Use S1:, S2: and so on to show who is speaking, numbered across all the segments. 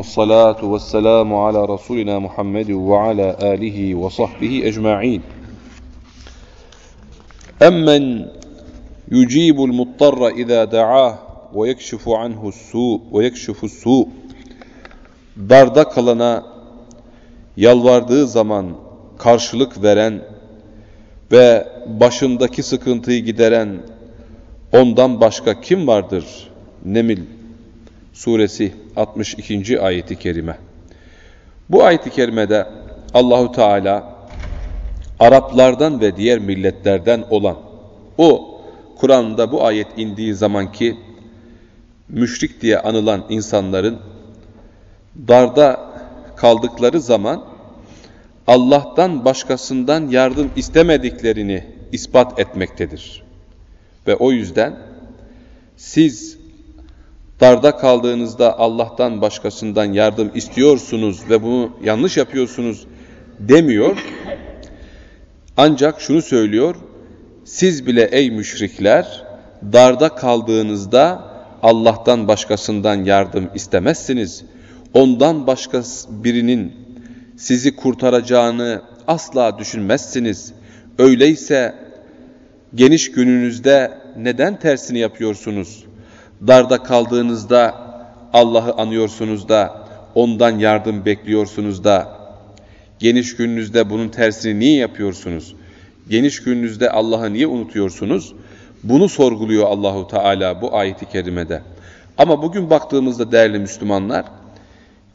S1: والصلاة والسلام على رسولنا محمد وعلى آله وصحبه أجمعين أمن يجيب المضطر إذا دعاه ويكشف عنه السوء ويكشف السوء darda kalana yalvardığı zaman karşılık veren ve başındaki sıkıntıyı gideren ondan başka kim vardır? Nemil suresi 62. ayeti kerime. Bu ayeti kerimede Allahu Teala Araplardan ve diğer milletlerden olan o Kur'an'da bu ayet indiği zamanki müşrik diye anılan insanların darda kaldıkları zaman Allah'tan başkasından yardım istemediklerini ispat etmektedir. Ve o yüzden siz darda kaldığınızda Allah'tan başkasından yardım istiyorsunuz ve bunu yanlış yapıyorsunuz demiyor. Ancak şunu söylüyor, siz bile ey müşrikler darda kaldığınızda Allah'tan başkasından yardım istemezsiniz. Ondan başka birinin sizi kurtaracağını asla düşünmezsiniz. Öyleyse geniş gününüzde neden tersini yapıyorsunuz? Darda kaldığınızda Allah'ı anıyorsunuz da ondan yardım bekliyorsunuz da geniş gününüzde bunun tersini niye yapıyorsunuz? Geniş gününüzde Allah'ı niye unutuyorsunuz? Bunu sorguluyor Allahu Teala bu ayeti kerimede. Ama bugün baktığımızda değerli Müslümanlar,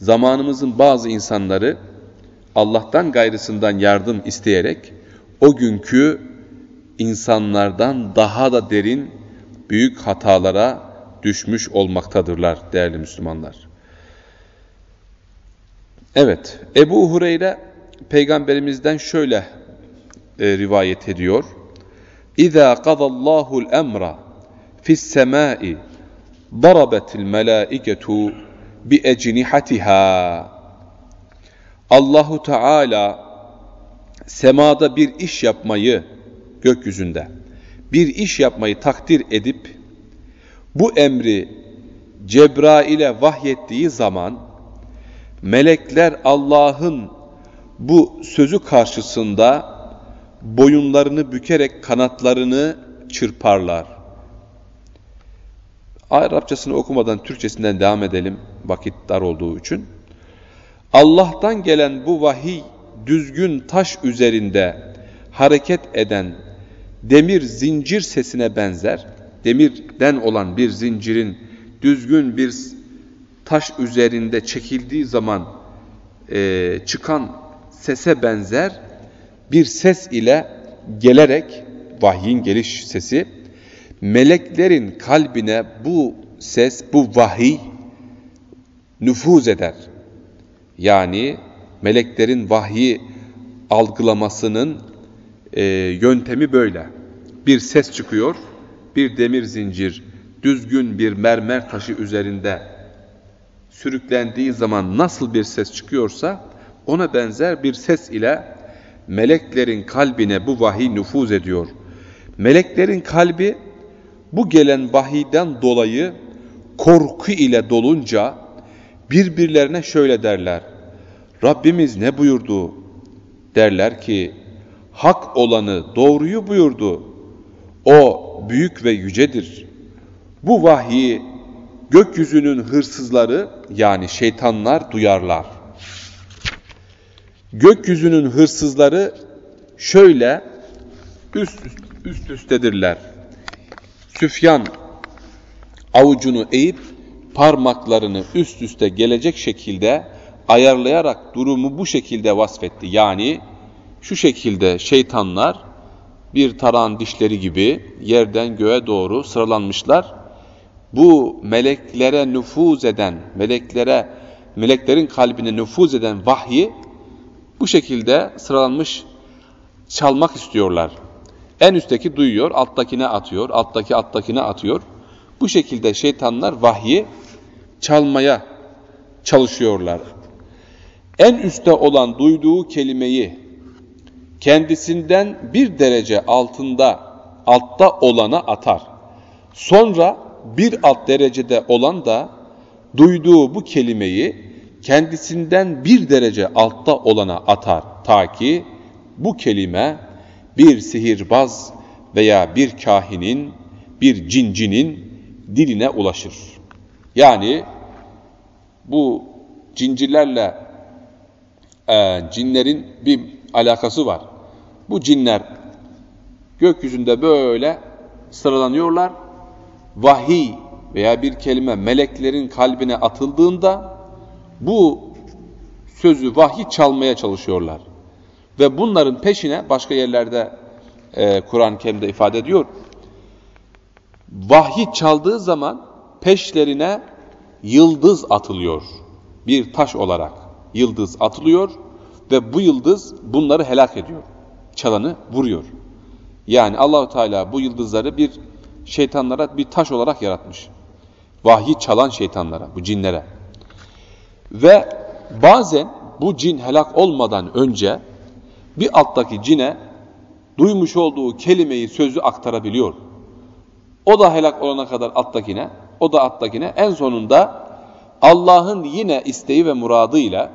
S1: zamanımızın bazı insanları Allah'tan gayrısından yardım isteyerek o günkü insanlardan daha da derin büyük hatalara düşmüş olmaktadırlar değerli Müslümanlar. Evet, Ebu Hureyre peygamberimizden şöyle e, rivayet ediyor. İza qadallahu al-emra fi's-semai darabatil melaiketu bi ecnihatiha Allahu Teala semada bir iş yapmayı gökyüzünde bir iş yapmayı takdir edip bu emri Cebrail'e vahyettiği zaman melekler Allah'ın bu sözü karşısında boyunlarını bükerek kanatlarını çırparlar. Arapçasını okumadan Türkçesinden devam edelim vakit dar olduğu için. Allah'tan gelen bu vahiy düzgün taş üzerinde hareket eden demir zincir sesine benzer. Demirden olan bir zincirin düzgün bir taş üzerinde çekildiği zaman e, çıkan sese benzer bir ses ile gelerek vahyin geliş sesi meleklerin kalbine bu ses, bu vahiy nüfuz eder. Yani meleklerin vahyi algılamasının e, yöntemi böyle. Bir ses çıkıyor, bir demir zincir, düzgün bir mermer taşı üzerinde sürüklendiği zaman nasıl bir ses çıkıyorsa ona benzer bir ses ile meleklerin kalbine bu vahiy nüfuz ediyor. Meleklerin kalbi bu gelen vahiyden dolayı korku ile dolunca birbirlerine şöyle derler. Rabbimiz ne buyurdu? Derler ki hak olanı doğruyu buyurdu. O büyük ve yücedir. Bu vahyi gökyüzünün hırsızları yani şeytanlar duyarlar. Gökyüzünün hırsızları şöyle üst, üst üstedirler. Süfyan avucunu eğip parmaklarını üst üste gelecek şekilde ayarlayarak durumu bu şekilde vasfetti. Yani şu şekilde şeytanlar bir taran dişleri gibi yerden göğe doğru sıralanmışlar. Bu meleklere nüfuz eden, meleklere, meleklerin kalbine nüfuz eden vahyi bu şekilde sıralanmış çalmak istiyorlar. En üstteki duyuyor, alttakine atıyor, alttaki alttakine atıyor. Bu şekilde şeytanlar vahyi çalmaya çalışıyorlar. En üstte olan duyduğu kelimeyi kendisinden bir derece altında, altta olana atar. Sonra bir alt derecede olan da duyduğu bu kelimeyi kendisinden bir derece altta olana atar ta ki bu kelime bir sihirbaz veya bir kahinin, bir cincinin diline ulaşır. Yani bu cincilerle e, cinlerin bir alakası var. Bu cinler gökyüzünde böyle sıralanıyorlar. Vahiy veya bir kelime meleklerin kalbine atıldığında bu sözü vahiy çalmaya çalışıyorlar. Ve bunların peşine başka yerlerde e, Kur'an-ı Kerim'de ifade ediyor. Vahiy çaldığı zaman peşlerine yıldız atılıyor. Bir taş olarak yıldız atılıyor ve bu yıldız bunları helak ediyor. Çalanı vuruyor. Yani Allahu Teala bu yıldızları bir şeytanlara bir taş olarak yaratmış. Vahyi çalan şeytanlara, bu cinlere. Ve bazen bu cin helak olmadan önce bir alttaki cine duymuş olduğu kelimeyi, sözü aktarabiliyor. O da helak olana kadar alttakine, o da alttakine en sonunda Allah'ın yine isteği ve muradıyla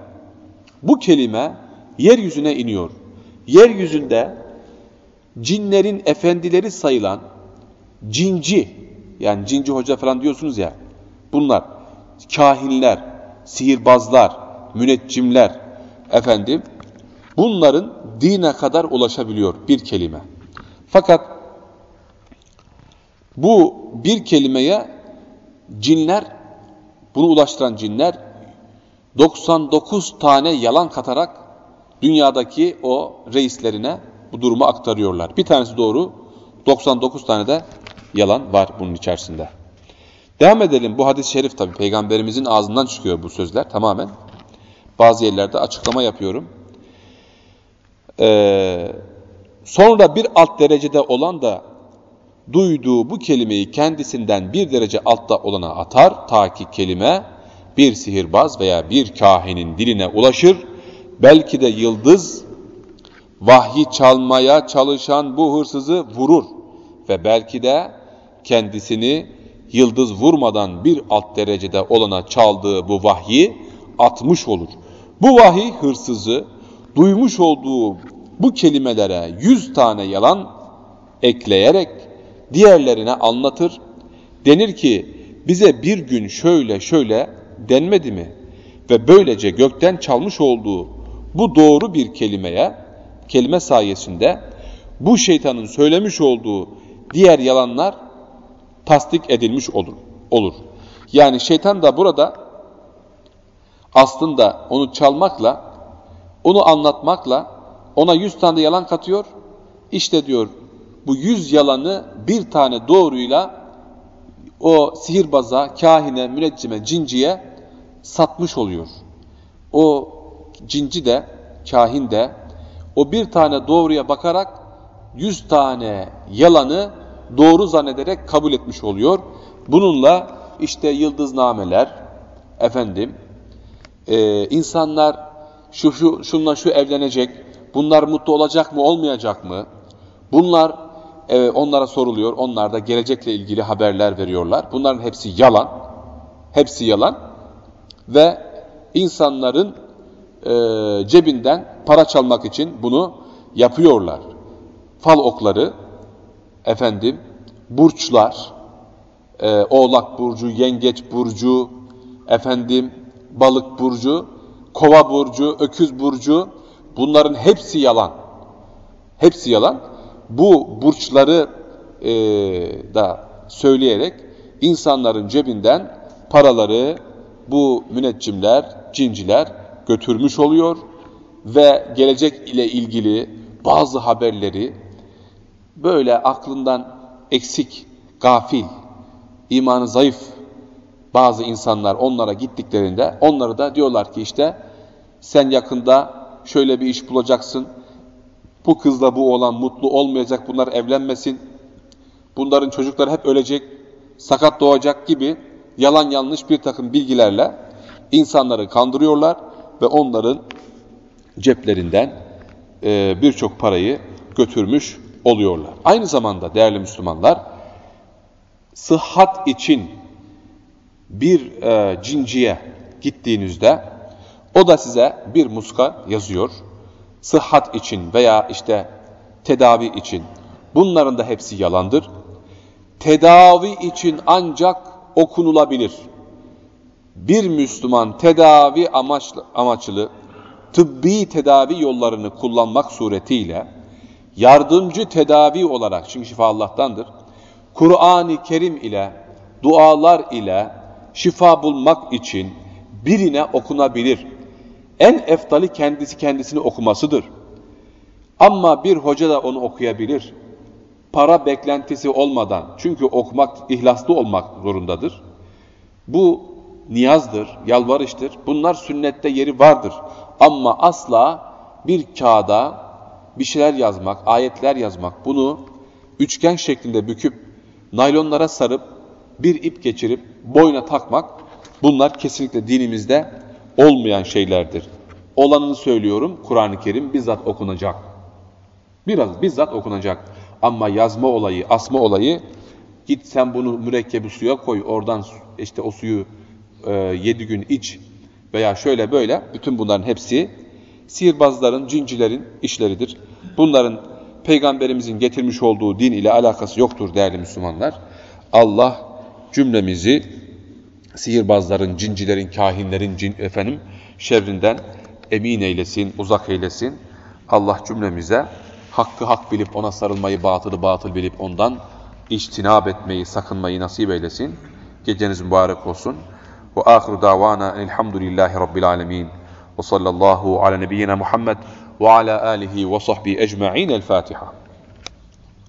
S1: bu kelime yeryüzüne iniyor. Yeryüzünde cinlerin efendileri sayılan cinci, yani cinci hoca falan diyorsunuz ya, bunlar kahinler, sihirbazlar, müneccimler, efendim, bunların dine kadar ulaşabiliyor bir kelime. Fakat bu bir kelimeye cinler, bunu ulaştıran cinler 99 tane yalan katarak dünyadaki o reislerine bu durumu aktarıyorlar. Bir tanesi doğru, 99 tane de yalan var bunun içerisinde. Devam edelim. Bu hadis-i şerif tabi peygamberimizin ağzından çıkıyor bu sözler tamamen. Bazı yerlerde açıklama yapıyorum. Ee, sonra bir alt derecede olan da duyduğu bu kelimeyi kendisinden bir derece altta olana atar ta ki kelime bir sihirbaz veya bir kahinin diline ulaşır. Belki de yıldız vahyi çalmaya çalışan bu hırsızı vurur ve belki de kendisini yıldız vurmadan bir alt derecede olana çaldığı bu vahyi atmış olur. Bu vahiy hırsızı duymuş olduğu bu kelimelere yüz tane yalan ekleyerek diğerlerine anlatır. Denir ki bize bir gün şöyle şöyle denmedi mi? Ve böylece gökten çalmış olduğu bu doğru bir kelimeye, kelime sayesinde bu şeytanın söylemiş olduğu diğer yalanlar tasdik edilmiş olur. olur. Yani şeytan da burada aslında onu çalmakla, onu anlatmakla ona yüz tane yalan katıyor. İşte diyor bu yüz yalanı bir tane doğruyla o sihirbaza, kahine, müneccime, cinciye satmış oluyor. O cinci de, kahin de o bir tane doğruya bakarak yüz tane yalanı doğru zannederek kabul etmiş oluyor. Bununla işte yıldıznameler, efendim, e, insanlar şu, şu, şunla şu evlenecek, bunlar mutlu olacak mı, olmayacak mı? Bunlar e, onlara soruluyor, onlar da gelecekle ilgili haberler veriyorlar. Bunların hepsi yalan, hepsi yalan ve insanların e, cebinden para çalmak için bunu yapıyorlar. Fal okları, efendim, burçlar, e, oğlak burcu, yengeç burcu, efendim, balık burcu, kova burcu, öküz burcu, bunların hepsi yalan. Hepsi yalan. Bu burçları e, da söyleyerek insanların cebinden paraları bu müneccimler, cinciler götürmüş oluyor ve gelecek ile ilgili bazı haberleri böyle aklından eksik, gafil, imanı zayıf bazı insanlar onlara gittiklerinde onları da diyorlar ki işte sen yakında şöyle bir iş bulacaksın, bu kızla bu olan mutlu olmayacak, bunlar evlenmesin, bunların çocukları hep ölecek, sakat doğacak gibi yalan yanlış bir takım bilgilerle insanları kandırıyorlar ve onların ceplerinden e, birçok parayı götürmüş oluyorlar. Aynı zamanda değerli Müslümanlar, sıhhat için bir e, cinciye gittiğinizde O da size bir muska yazıyor. Sıhhat için veya işte tedavi için. Bunların da hepsi yalandır. Tedavi için ancak okunulabilir. Bir Müslüman tedavi amaçlı, amaçlı tıbbi tedavi yollarını kullanmak suretiyle yardımcı tedavi olarak çünkü şifa Allah'tandır. Kur'an-ı Kerim ile dualar ile şifa bulmak için birine okunabilir. En eftali kendisi kendisini okumasıdır. Ama bir hoca da onu okuyabilir. Para beklentisi olmadan. Çünkü okumak, ihlaslı olmak zorundadır. Bu niyazdır, yalvarıştır. Bunlar sünnette yeri vardır. Ama asla bir kağıda bir şeyler yazmak, ayetler yazmak, bunu üçgen şeklinde büküp, naylonlara sarıp, bir ip geçirip boyuna takmak, bunlar kesinlikle dinimizde olmayan şeylerdir. Olanını söylüyorum, Kur'an-ı Kerim bizzat okunacak. Biraz bizzat okunacak. Ama yazma olayı, asma olayı, git sen bunu mürekkebi suya koy, oradan işte o suyu e, yedi gün iç veya şöyle böyle, bütün bunların hepsi sihirbazların, cincilerin işleridir. Bunların peygamberimizin getirmiş olduğu din ile alakası yoktur değerli Müslümanlar. Allah cümlemizi sihirbazların, cincilerin, kahinlerin, cin, efendim şerrinden emin eylesin, uzak eylesin. Allah cümlemize hakkı hak bilip ona sarılmayı, batılı batıl bilip ondan içtinab etmeyi, sakınmayı nasip eylesin. Geceniz mübarek olsun. Ve ahiru davana elhamdülillahi rabbil alemin. Ve sallallahu ala nebiyyina Muhammed ve ala alihi ve sahbihi ecma'in. El Fatiha.